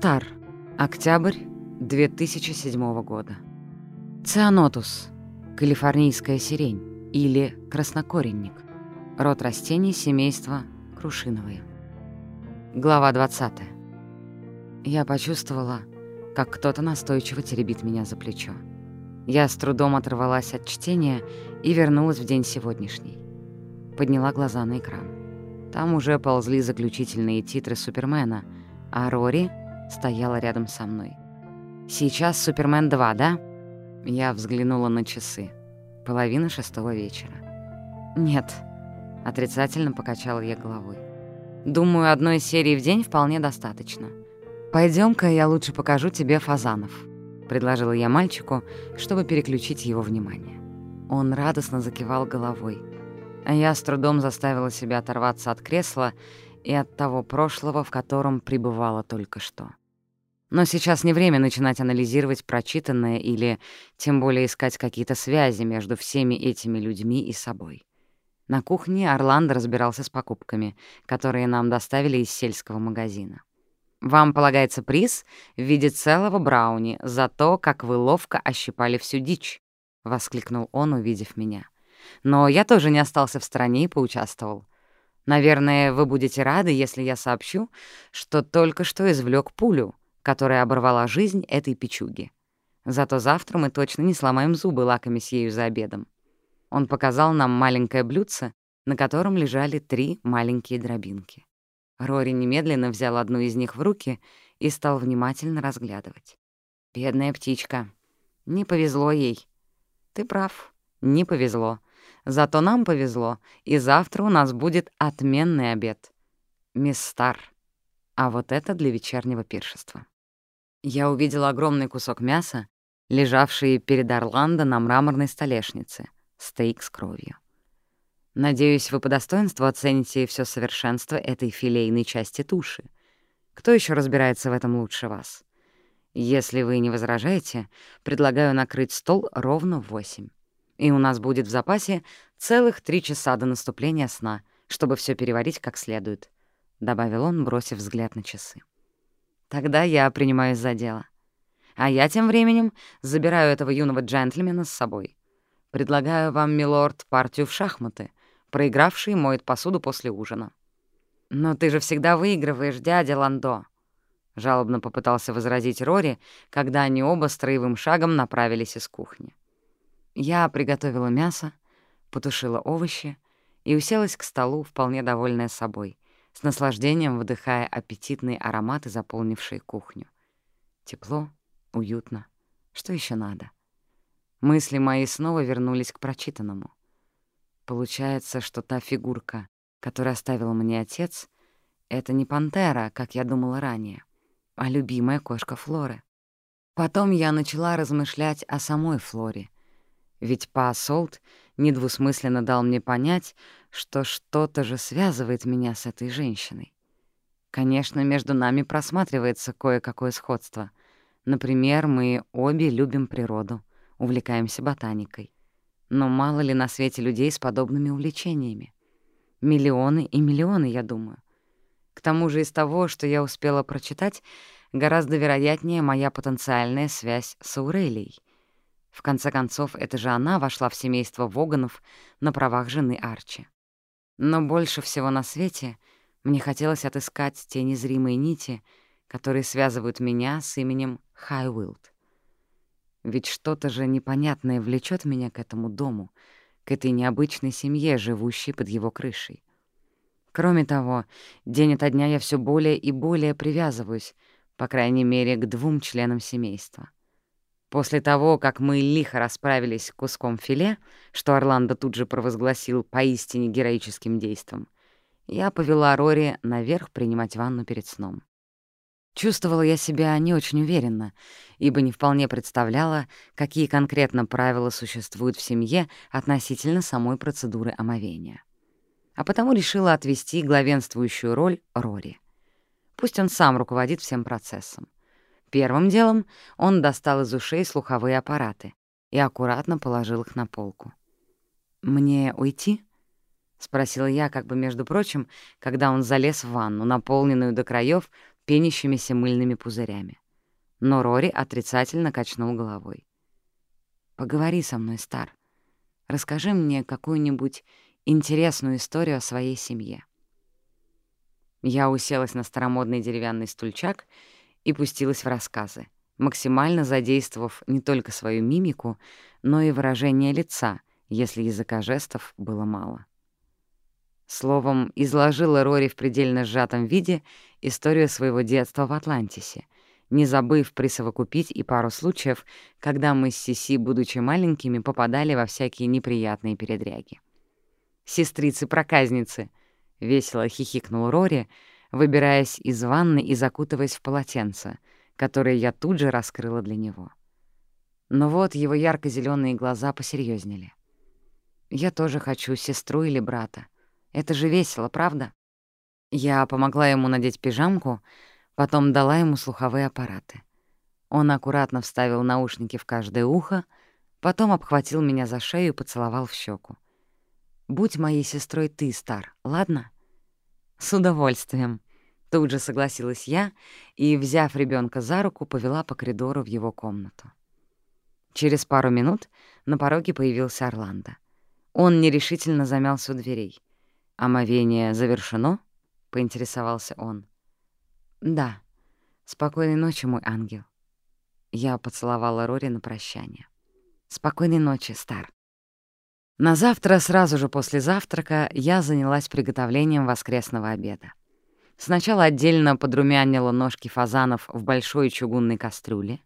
Стар. Октябрь 2007 года. Цианотус. Калифорнийская сирень или краснокоренник. Род растений семейства крушиновые. Глава 20. Я почувствовала, как кто-то настойчиво теребит меня за плечо. Я с трудом оторвалась от чтения и вернулась в день сегодняшний. Подняла глаза на экран. Там уже ползли заключительные титры Супермена, а Рори стояла рядом со мной. «Сейчас Супермен 2, да?» Я взглянула на часы. Половина шестого вечера. «Нет», — отрицательно покачала я головой. «Думаю, одной серии в день вполне достаточно. пойдем ка я лучше покажу тебе фазанов», — предложила я мальчику, чтобы переключить его внимание. Он радостно закивал головой. А я с трудом заставила себя оторваться от кресла и от того прошлого, в котором пребывала только что. Но сейчас не время начинать анализировать прочитанное или тем более искать какие-то связи между всеми этими людьми и собой. На кухне Орландо разбирался с покупками, которые нам доставили из сельского магазина. «Вам полагается приз в виде целого брауни за то, как вы ловко ощипали всю дичь», — воскликнул он, увидев меня. «Но я тоже не остался в стороне и поучаствовал. Наверное, вы будете рады, если я сообщу, что только что извлек пулю, которая оборвала жизнь этой печуги. Зато завтра мы точно не сломаем зубы, лакомясь ею за обедом. Он показал нам маленькое блюдце, на котором лежали три маленькие дробинки. Рори немедленно взял одну из них в руки и стал внимательно разглядывать. «Бедная птичка. Не повезло ей». «Ты прав. Не повезло. Зато нам повезло, и завтра у нас будет отменный обед. Мисс Стар. А вот это для вечернего пиршества». Я увидела огромный кусок мяса, лежавший перед Орландо на мраморной столешнице, стейк с кровью. Надеюсь, вы по достоинству оцените все совершенство этой филейной части туши. Кто еще разбирается в этом лучше вас? Если вы не возражаете, предлагаю накрыть стол ровно в восемь. И у нас будет в запасе целых три часа до наступления сна, чтобы все переварить как следует», — добавил он, бросив взгляд на часы. Тогда я принимаюсь за дело. А я тем временем забираю этого юного джентльмена с собой. Предлагаю вам, милорд, партию в шахматы. Проигравший моет посуду после ужина. «Но ты же всегда выигрываешь, дядя Ландо», — жалобно попытался возразить Рори, когда они оба строевым шагом направились из кухни. Я приготовила мясо, потушила овощи и уселась к столу, вполне довольная собой с наслаждением вдыхая аппетитные ароматы, заполнившие кухню. Тепло, уютно. Что еще надо? Мысли мои снова вернулись к прочитанному. Получается, что та фигурка, которую оставил мне отец, это не пантера, как я думала ранее, а любимая кошка Флоры. Потом я начала размышлять о самой Флоре, ведь Па Солт недвусмысленно дал мне понять, что что-то же связывает меня с этой женщиной. Конечно, между нами просматривается кое-какое сходство. Например, мы обе любим природу, увлекаемся ботаникой. Но мало ли на свете людей с подобными увлечениями? Миллионы и миллионы, я думаю. К тому же из того, что я успела прочитать, гораздо вероятнее моя потенциальная связь с Аурелией. В конце концов, это же она вошла в семейство Воганов на правах жены Арчи. Но больше всего на свете мне хотелось отыскать те незримые нити, которые связывают меня с именем Хайуилд. Ведь что-то же непонятное влечет меня к этому дому, к этой необычной семье, живущей под его крышей. Кроме того, день ото дня я все более и более привязываюсь, по крайней мере, к двум членам семейства — После того, как мы лихо расправились куском филе, что Орландо тут же провозгласил поистине героическим действом, я повела Рори наверх принимать ванну перед сном. Чувствовала я себя не очень уверенно, ибо не вполне представляла, какие конкретно правила существуют в семье относительно самой процедуры омовения. А потому решила отвести главенствующую роль Рори. Пусть он сам руководит всем процессом. Первым делом он достал из ушей слуховые аппараты и аккуратно положил их на полку. «Мне уйти?» — спросила я, как бы между прочим, когда он залез в ванну, наполненную до краев пенящимися мыльными пузырями. Но Рори отрицательно качнул головой. «Поговори со мной, Стар. Расскажи мне какую-нибудь интересную историю о своей семье». Я уселась на старомодный деревянный стульчак и пустилась в рассказы, максимально задействовав не только свою мимику, но и выражение лица, если языка жестов было мало. Словом, изложила Рори в предельно сжатом виде историю своего детства в Атлантисе, не забыв присовокупить и пару случаев, когда мы с Сиси, будучи маленькими, попадали во всякие неприятные передряги. «Сестрицы-проказницы!» — весело хихикнул Рори, выбираясь из ванны и закутываясь в полотенце, которое я тут же раскрыла для него. Но вот его ярко зеленые глаза посерьезнели. «Я тоже хочу сестру или брата. Это же весело, правда?» Я помогла ему надеть пижамку, потом дала ему слуховые аппараты. Он аккуратно вставил наушники в каждое ухо, потом обхватил меня за шею и поцеловал в щеку. «Будь моей сестрой ты, Стар, ладно?» «С удовольствием», — тут же согласилась я и, взяв ребенка за руку, повела по коридору в его комнату. Через пару минут на пороге появился Орландо. Он нерешительно замялся у дверей. «Омовение завершено?» — поинтересовался он. «Да. Спокойной ночи, мой ангел». Я поцеловала Рори на прощание. «Спокойной ночи, Стар». На завтра, сразу же после завтрака, я занялась приготовлением воскресного обеда. Сначала отдельно подрумянила ножки фазанов в большой чугунной кастрюле,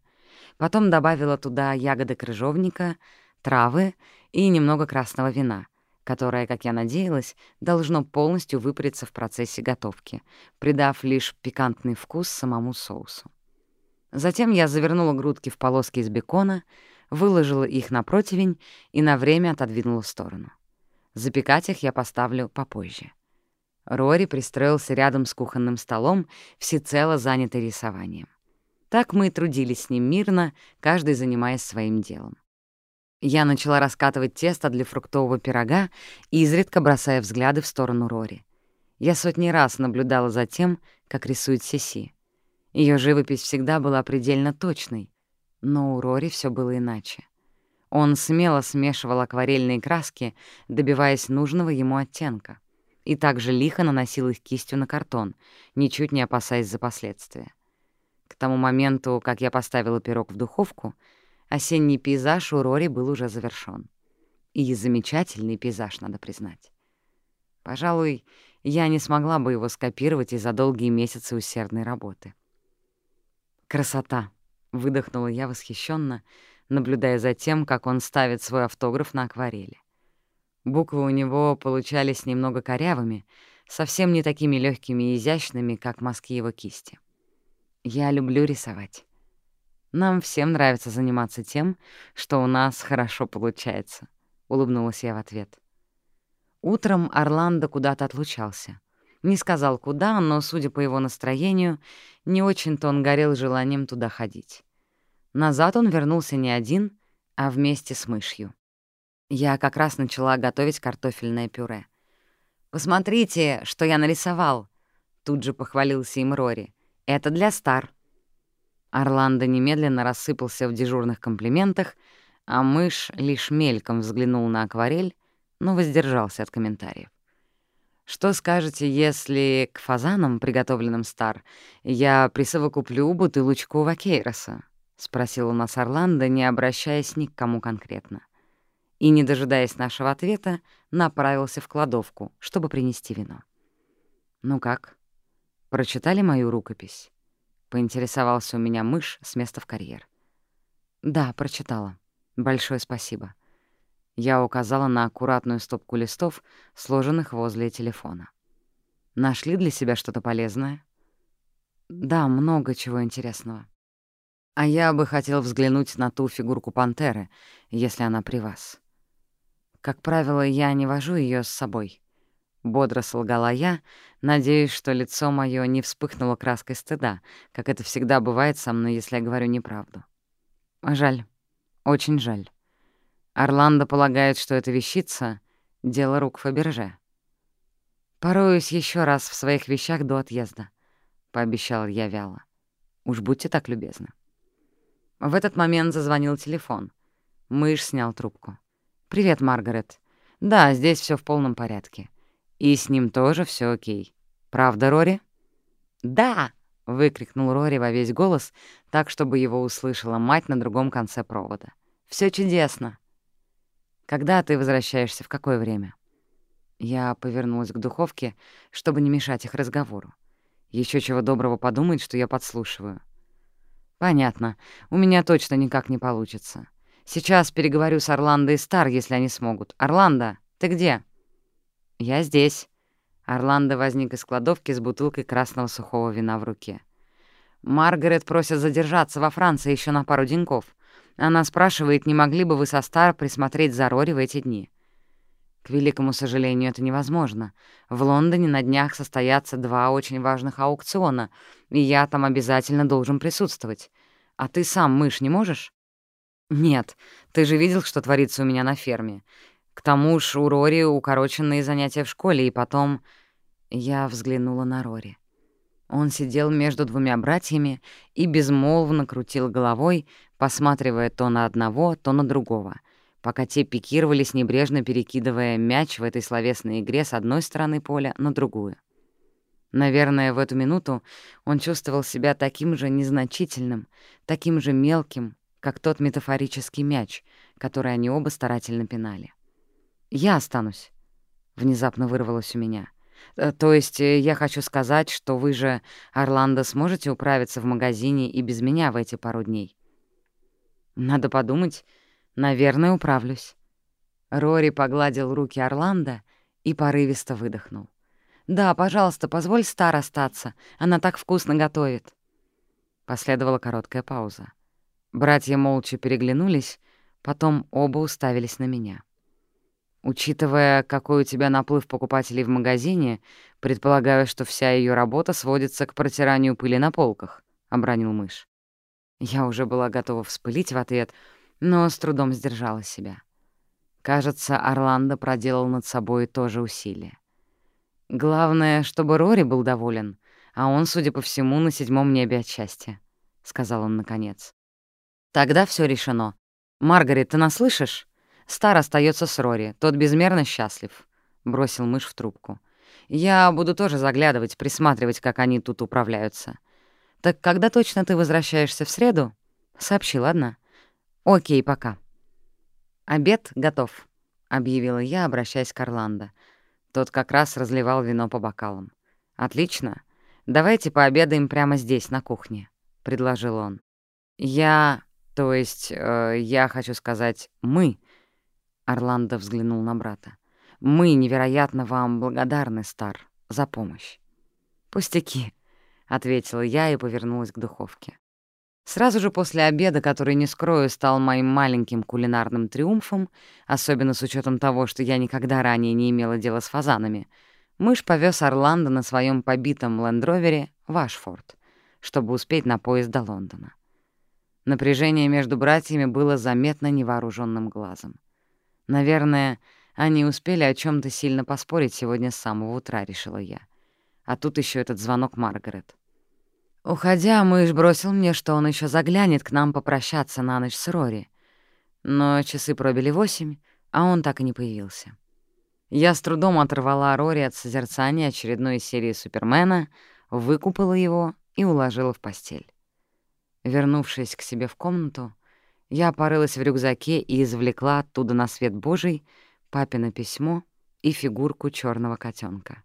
потом добавила туда ягоды крыжовника, травы и немного красного вина, которое, как я надеялась, должно полностью выпариться в процессе готовки, придав лишь пикантный вкус самому соусу. Затем я завернула грудки в полоски из бекона — выложила их на противень и на время отодвинула в сторону. Запекать их я поставлю попозже. Рори пристроился рядом с кухонным столом, всецело занятый рисованием. Так мы трудились с ним мирно, каждый занимаясь своим делом. Я начала раскатывать тесто для фруктового пирога, изредка бросая взгляды в сторону Рори. Я сотни раз наблюдала за тем, как рисует Сиси. Ее живопись всегда была предельно точной, но у Рори все было иначе. Он смело смешивал акварельные краски, добиваясь нужного ему оттенка, и также лихо наносил их кистью на картон, ничуть не опасаясь за последствия. К тому моменту, как я поставила пирог в духовку, осенний пейзаж у Рори был уже завершён. И замечательный пейзаж, надо признать. Пожалуй, я не смогла бы его скопировать из-за долгие месяцы усердной работы. Красота! Выдохнула я восхищенно, наблюдая за тем, как он ставит свой автограф на акварели. Буквы у него получались немного корявыми, совсем не такими легкими и изящными, как мазки его кисти. Я люблю рисовать. Нам всем нравится заниматься тем, что у нас хорошо получается, — улыбнулась я в ответ. Утром Орландо куда-то отлучался. Не сказал, куда, но, судя по его настроению, не очень-то он горел желанием туда ходить. Назад он вернулся не один, а вместе с мышью. Я как раз начала готовить картофельное пюре. «Посмотрите, что я нарисовал!» Тут же похвалился им Рори. «Это для Стар». Орландо немедленно рассыпался в дежурных комплиментах, а мышь лишь мельком взглянул на акварель, но воздержался от комментариев. «Что скажете, если к фазанам, приготовленным Стар, я присовокуплю бутылочку вакейроса?» — спросил у нас Орландо, не обращаясь ни к кому конкретно. И, не дожидаясь нашего ответа, направился в кладовку, чтобы принести вино. «Ну как? Прочитали мою рукопись?» — поинтересовался у меня мышь с места в карьер. «Да, прочитала. Большое спасибо». Я указала на аккуратную стопку листов, сложенных возле телефона. «Нашли для себя что-то полезное?» «Да, много чего интересного». А я бы хотел взглянуть на ту фигурку пантеры, если она при вас. Как правило, я не вожу ее с собой. Бодро солгала я, надеясь, что лицо мое не вспыхнуло краской стыда, как это всегда бывает со мной, если я говорю неправду. Жаль, очень жаль. Орландо полагает, что эта вещица — дело рук Фаберже. Пороюсь еще раз в своих вещах до отъезда. пообещал я вяло. «Уж будьте так любезны». В этот момент зазвонил телефон. Мышь снял трубку. «Привет, Маргарет. Да, здесь все в полном порядке. И с ним тоже все окей. Правда, Рори?» «Да!» — выкрикнул Рори во весь голос, так, чтобы его услышала мать на другом конце провода. Все чудесно!» «Когда ты возвращаешься? В какое время?» Я повернулась к духовке, чтобы не мешать их разговору. Еще чего доброго подумать, что я подслушиваю. «Понятно. У меня точно никак не получится. Сейчас переговорю с Орландо и Стар, если они смогут. Орландо, ты где?» «Я здесь». Орландо возник из кладовки с бутылкой красного сухого вина в руке. «Маргарет просит задержаться во Франции еще на пару деньков. Она спрашивает, не могли бы вы со Стар присмотреть за Рори в эти дни. К великому сожалению, это невозможно. В Лондоне на днях состоятся два очень важных аукциона, и я там обязательно должен присутствовать. А ты сам, мышь, не можешь? Нет, ты же видел, что творится у меня на ферме. К тому ж у Рори укороченные занятия в школе, и потом... Я взглянула на Рори. Он сидел между двумя братьями и безмолвно крутил головой, посматривая то на одного, то на другого, пока те пикировались, небрежно перекидывая мяч в этой словесной игре с одной стороны поля на другую. Наверное, в эту минуту он чувствовал себя таким же незначительным, таким же мелким, как тот метафорический мяч, который они оба старательно пинали. «Я останусь», — внезапно вырвалось у меня. Э, «То есть э, я хочу сказать, что вы же, Орландо, сможете управиться в магазине и без меня в эти пару дней?» «Надо подумать. Наверное, управлюсь». Рори погладил руки Орландо и порывисто выдохнул. «Да, пожалуйста, позволь Стар остаться. Она так вкусно готовит». Последовала короткая пауза. Братья молча переглянулись, потом оба уставились на меня. Учитывая, какой у тебя наплыв покупателей в магазине, предполагаю, что вся ее работа сводится к протиранию пыли на полках», — обронил мышь. Я уже была готова вспылить в ответ, но с трудом сдержала себя. Кажется, Орландо проделал над собой тоже усилие. «Главное, чтобы Рори был доволен, а он, судя по всему, на седьмом небе от счастья», — сказал он наконец. «Тогда все решено. Маргарет, ты нас слышишь? Стар остается с Рори, тот безмерно счастлив», — бросил мышь в трубку. «Я буду тоже заглядывать, присматривать, как они тут управляются. Так когда точно ты возвращаешься в среду? Сообщи, ладно? Окей, пока». «Обед готов», — объявила я, обращаясь к Орландо. Тот как раз разливал вино по бокалам. «Отлично. Давайте пообедаем прямо здесь, на кухне», — предложил он. «Я... то есть, э, я хочу сказать, мы...» Орландо взглянул на брата. «Мы невероятно вам благодарны, Стар, за помощь». «Пустяки», — ответила я и повернулась к духовке. Сразу же после обеда, который, не скрою, стал моим маленьким кулинарным триумфом, особенно с учетом того, что я никогда ранее не имела дела с фазанами, мышь повез Орландо на своем побитом лендровере в Ашфорд, чтобы успеть на поезд до Лондона. Напряжение между братьями было заметно невооруженным глазом. Наверное, они успели о чем то сильно поспорить сегодня с самого утра, решила я. А тут еще этот звонок Маргарет. Уходя, мышь бросил мне, что он еще заглянет к нам попрощаться на ночь с Рори. Но часы пробили восемь, а он так и не появился. Я с трудом оторвала Рори от созерцания очередной серии Супермена, выкупала его и уложила в постель. Вернувшись к себе в комнату, я порылась в рюкзаке и извлекла оттуда на свет Божий папино письмо и фигурку черного котенка.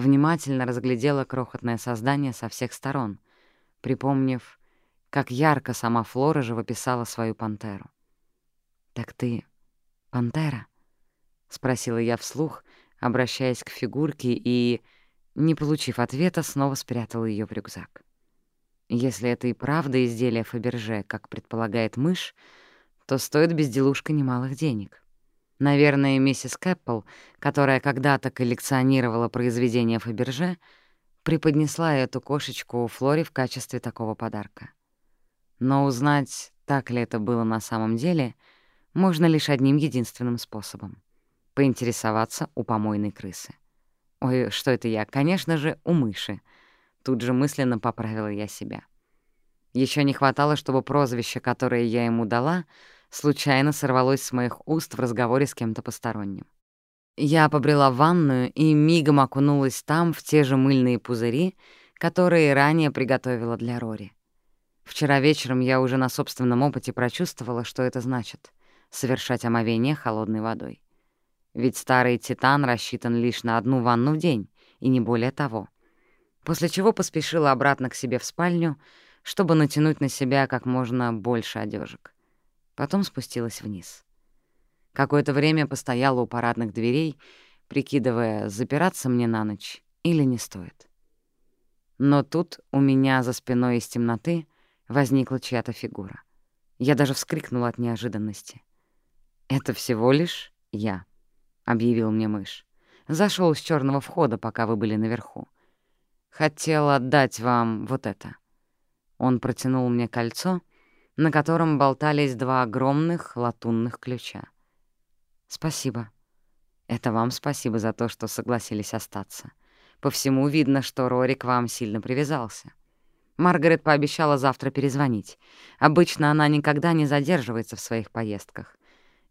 Внимательно разглядела крохотное создание со всех сторон, припомнив, как ярко сама Флора живописала свою пантеру. «Так ты пантера?» — спросила я вслух, обращаясь к фигурке и, не получив ответа, снова спрятала ее в рюкзак. Если это и правда изделие Фаберже, как предполагает мышь, то стоит безделушка немалых денег. Наверное, миссис Кэппл, которая когда-то коллекционировала произведения Фаберже, преподнесла эту кошечку Флоре в качестве такого подарка. Но узнать, так ли это было на самом деле, можно лишь одним единственным способом — поинтересоваться у помойной крысы. Ой, что это я? Конечно же, у мыши — Тут же мысленно поправила я себя. Еще не хватало, чтобы прозвище, которое я ему дала, случайно сорвалось с моих уст в разговоре с кем-то посторонним. Я побрела ванную и мигом окунулась там в те же мыльные пузыри, которые ранее приготовила для Рори. Вчера вечером я уже на собственном опыте прочувствовала, что это значит — совершать омовение холодной водой. Ведь старый «Титан» рассчитан лишь на одну ванну в день, и не более того. После чего поспешила обратно к себе в спальню, чтобы натянуть на себя как можно больше одежек. Потом спустилась вниз. Какое-то время постояла у парадных дверей, прикидывая, запираться мне на ночь или не стоит. Но тут у меня за спиной из темноты возникла чья-то фигура. Я даже вскрикнула от неожиданности. «Это всего лишь я», — объявил мне мышь. Зашел с черного входа, пока вы были наверху. Хотел отдать вам вот это». Он протянул мне кольцо, на котором болтались два огромных латунных ключа. «Спасибо. Это вам спасибо за то, что согласились остаться. По всему видно, что Рори к вам сильно привязался. Маргарет пообещала завтра перезвонить. Обычно она никогда не задерживается в своих поездках.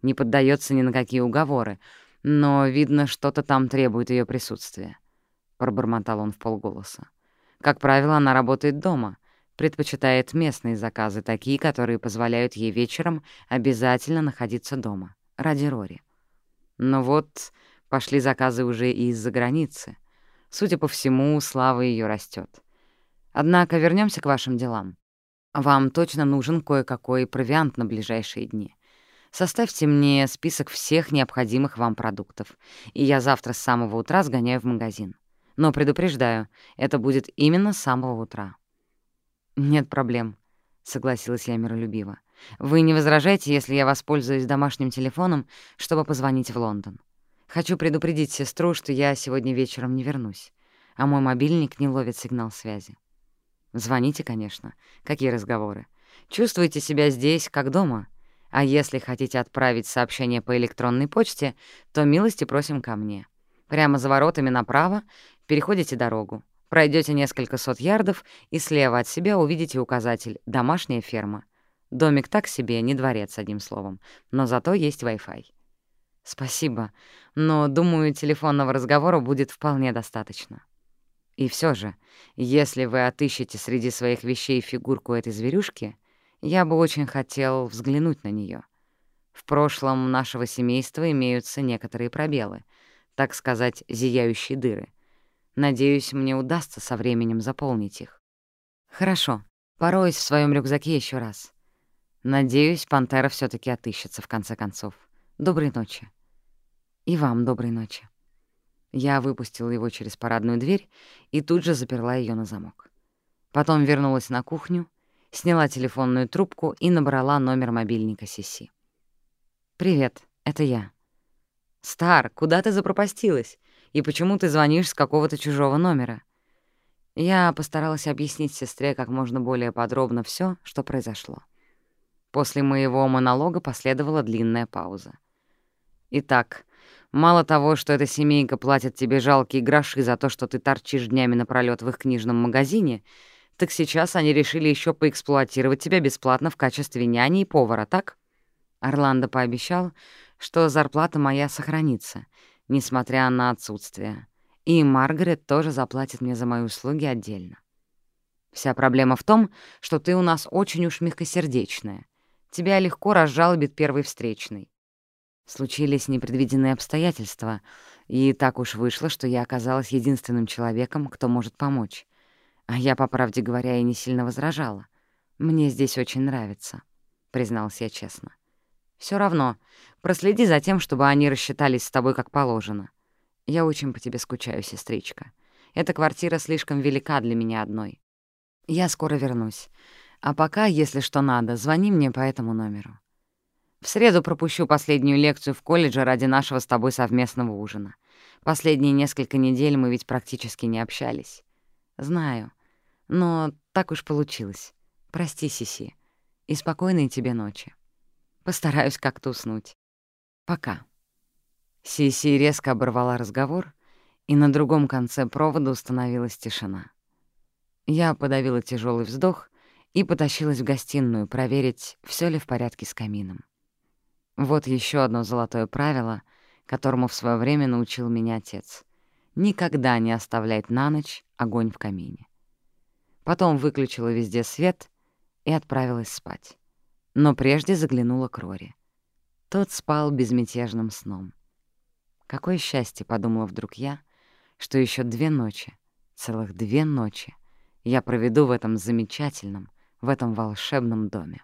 Не поддается ни на какие уговоры, но, видно, что-то там требует ее присутствия пробормотал он в полголоса. Как правило, она работает дома, предпочитает местные заказы, такие, которые позволяют ей вечером обязательно находиться дома, ради Рори. Но вот пошли заказы уже и из-за границы. Судя по всему, слава ее растет. Однако вернемся к вашим делам. Вам точно нужен кое-какой провиант на ближайшие дни. Составьте мне список всех необходимых вам продуктов, и я завтра с самого утра сгоняю в магазин. Но предупреждаю, это будет именно с самого утра». «Нет проблем», — согласилась я миролюбиво. «Вы не возражаете, если я воспользуюсь домашним телефоном, чтобы позвонить в Лондон? Хочу предупредить сестру, что я сегодня вечером не вернусь, а мой мобильник не ловит сигнал связи. Звоните, конечно. Какие разговоры? Чувствуете себя здесь, как дома? А если хотите отправить сообщение по электронной почте, то милости просим ко мне. Прямо за воротами направо Переходите дорогу. Пройдете несколько сот ярдов, и слева от себя увидите указатель «Домашняя ферма». Домик так себе, не дворец, одним словом, но зато есть Wi-Fi. Спасибо, но, думаю, телефонного разговора будет вполне достаточно. И все же, если вы отыщете среди своих вещей фигурку этой зверюшки, я бы очень хотел взглянуть на нее. В прошлом нашего семейства имеются некоторые пробелы, так сказать, зияющие дыры — Надеюсь, мне удастся со временем заполнить их. Хорошо, пороюсь в своем рюкзаке еще раз. Надеюсь, пантера все таки отыщется в конце концов. Доброй ночи. И вам доброй ночи. Я выпустила его через парадную дверь и тут же заперла ее на замок. Потом вернулась на кухню, сняла телефонную трубку и набрала номер мобильника Сиси. «Привет, это я». «Стар, куда ты запропастилась? И почему ты звонишь с какого-то чужого номера?» Я постаралась объяснить сестре как можно более подробно все, что произошло. После моего монолога последовала длинная пауза. «Итак, мало того, что эта семейка платит тебе жалкие гроши за то, что ты торчишь днями напролёт в их книжном магазине, так сейчас они решили еще поэксплуатировать тебя бесплатно в качестве няни и повара, так?» Орландо пообещал, что зарплата моя сохранится — несмотря на отсутствие. И Маргарет тоже заплатит мне за мои услуги отдельно. Вся проблема в том, что ты у нас очень уж мягкосердечная. Тебя легко разжалобит первый встречный. Случились непредвиденные обстоятельства, и так уж вышло, что я оказалась единственным человеком, кто может помочь. А я, по правде говоря, и не сильно возражала. Мне здесь очень нравится, — призналась я честно. Все равно, проследи за тем, чтобы они рассчитались с тобой как положено. Я очень по тебе скучаю, сестричка. Эта квартира слишком велика для меня одной. Я скоро вернусь. А пока, если что надо, звони мне по этому номеру. В среду пропущу последнюю лекцию в колледже ради нашего с тобой совместного ужина. Последние несколько недель мы ведь практически не общались. Знаю. Но так уж получилось. Прости, Сиси. И спокойной тебе ночи. Постараюсь как-то уснуть. Пока. Сиси резко оборвала разговор, и на другом конце провода установилась тишина. Я подавила тяжелый вздох и потащилась в гостиную проверить, все ли в порядке с камином. Вот еще одно золотое правило, которому в свое время научил меня отец. Никогда не оставлять на ночь огонь в камине. Потом выключила везде свет и отправилась спать. Но прежде заглянула к Рори. Тот спал безмятежным сном. Какое счастье, — подумала вдруг я, — что еще две ночи, целых две ночи я проведу в этом замечательном, в этом волшебном доме.